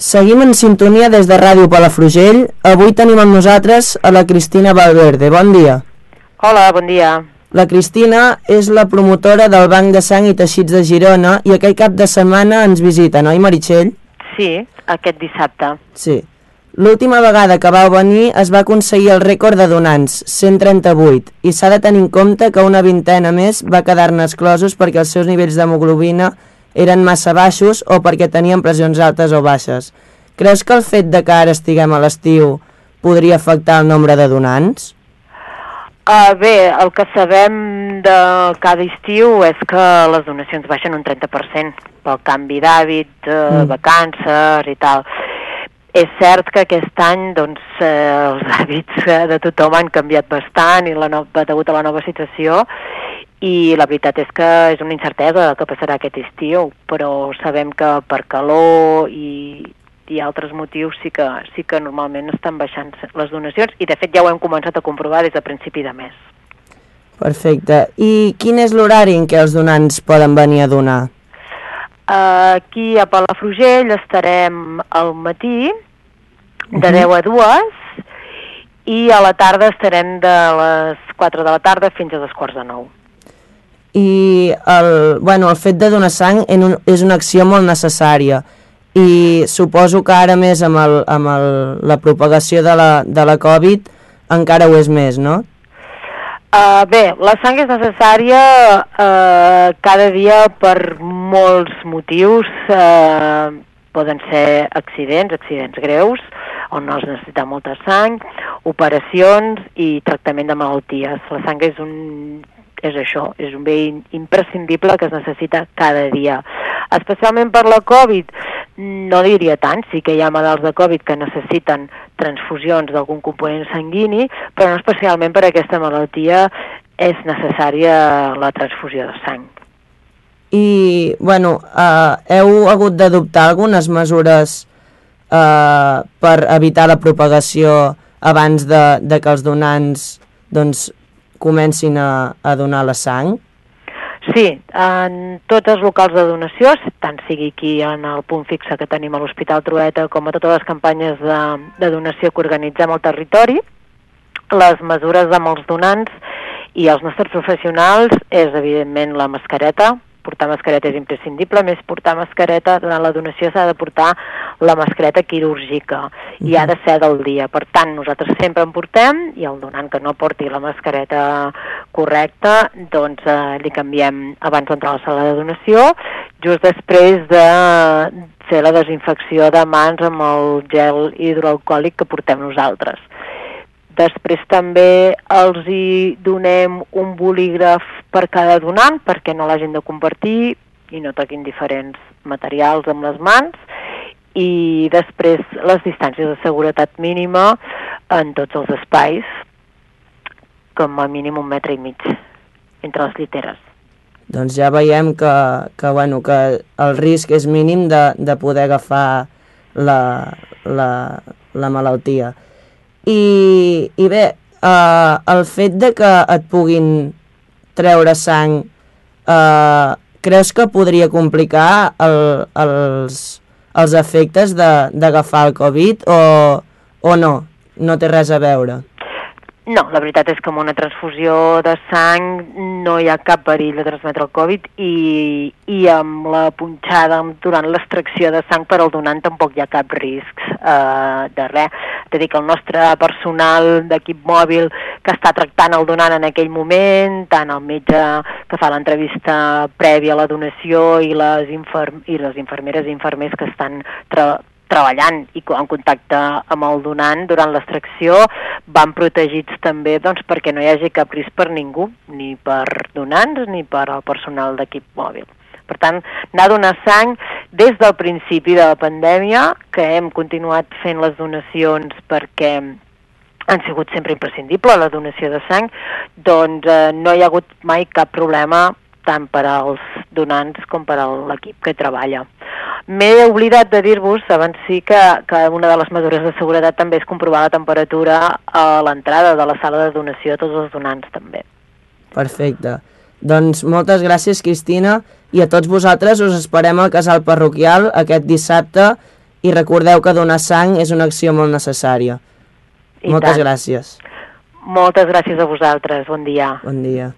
Seguim en sintonia des de Ràdio Palafrugell. Avui tenim amb nosaltres a la Cristina Valverde. Bon dia. Hola, bon dia. La Cristina és la promotora del Banc de Sang i Teixits de Girona i aquell cap de setmana ens visita, no, i Meritxell? Sí, aquest dissabte. Sí. L'última vegada que vau venir es va aconseguir el rècord de donants, 138, i s'ha de tenir en compte que una vintena més va quedar-ne exclosos perquè els seus nivells d'hemoglobina eren massa baixos o perquè tenien pressions altes o baixes. Creus que el fet de que ara estiguem a l'estiu podria afectar el nombre de donants? Uh, bé, el que sabem de cada estiu és que les donacions baixen un 30% pel canvi d'hàbit, uh, mm. vacances i tal. És cert que aquest any doncs, eh, els hàbits de tothom han canviat bastant i la no, degut a la nova situació i la veritat és que és una incertesa que passarà aquest estiu, però sabem que per calor i, i altres motius sí que, sí que normalment estan baixant les donacions i de fet ja ho hem començat a comprovar des de principi de mes. Perfecte. I quin és l'horari en què els donants poden venir a donar? Aquí a Palafrugell estarem al matí de uh -huh. 10 a 2 i a la tarda estarem de les 4 de la tarda fins a dos quarts de 9 i el, bueno, el fet de donar sang és una acció molt necessària i suposo que ara més amb, el, amb el, la propagació de la, de la Covid encara ho és més, no? Uh, bé, la sang és necessària uh, cada dia per molts motius. Uh, poden ser accidents, accidents greus, on no es necessita molta sang, operacions i tractament de malalties. La sang és un és això, és un bé imprescindible que es necessita cada dia. Especialment per la Covid, no diria tant, sí que hi ha malalts de Covid que necessiten transfusions d'algun component sanguini, però no especialment per aquesta malaltia és necessària la transfusió de sang. I, bueno, eh, heu hagut d'adoptar algunes mesures eh, per evitar la propagació abans de, de que els donants doncs, comencin a, a donar la sang? Sí, en tots els locals de donació, tant sigui aquí en el punt fixe que tenim a l'Hospital Trueta com a totes les campanyes de, de donació que organitzem al territori, les mesures amb els donants i els nostres professionals és evidentment la mascareta, portar mascareta és imprescindible, més portar mascareta, durant la donació s'ha de portar la mascareta quirúrgica i ha de ser del dia. Per tant, nosaltres sempre en portem i el donant que no porti la mascareta correcta, doncs eh, li canviem abans d'entrar a la sala de donació, just després de fer la desinfecció de mans amb el gel hidroalcohòlic que portem nosaltres. Després també els hi donem un bolígraf per cada donant perquè no l'hagin de compartir i no toquin diferents materials amb les mans i després les distàncies de seguretat mínima en tots els espais com a mínim un metre i mig entre les lliteres. Doncs ja veiem que, que, bueno, que el risc és mínim de, de poder agafar la, la, la malaltia. I, i bé, uh, el fet de que et puguin treure sang, uh, creus que podria complicar el, els, els efectes d'agafar el Covid o, o no? No té res a veure? No, la veritat és que amb una transfusió de sang no hi ha cap perill de transmetre el Covid i, i amb la punxada durant l'extracció de sang per al donant tampoc hi ha cap risc eh, de res. És a dir, que el nostre personal d'equip mòbil que està tractant el donant en aquell moment, tant el metge que fa l'entrevista prèvia a la donació i les, i les infermeres i infermers que estan treballant i en contacte amb el donant durant l'extracció van protegits també doncs, perquè no hi hagi cap risc per ningú, ni per donants ni per al personal d'equip mòbil. Per tant, anar a donar sang des del principi de la pandèmia, que hem continuat fent les donacions perquè han sigut sempre imprescindible la donació de sang, doncs eh, no hi ha hagut mai cap problema tant per als donants com per a l'equip que treballa. M'he oblidat de dir-vos abans sí que, que una de les mesures de seguretat també és comprovar la temperatura a l'entrada de la sala de donació a tots els donants també. Perfecte. Doncs moltes gràcies, Cristina, i a tots vosaltres us esperem al casal parroquial aquest dissabte i recordeu que donar sang és una acció molt necessària. I Moltes tant. gràcies. Moltes gràcies a vosaltres, bon dia. Bon dia.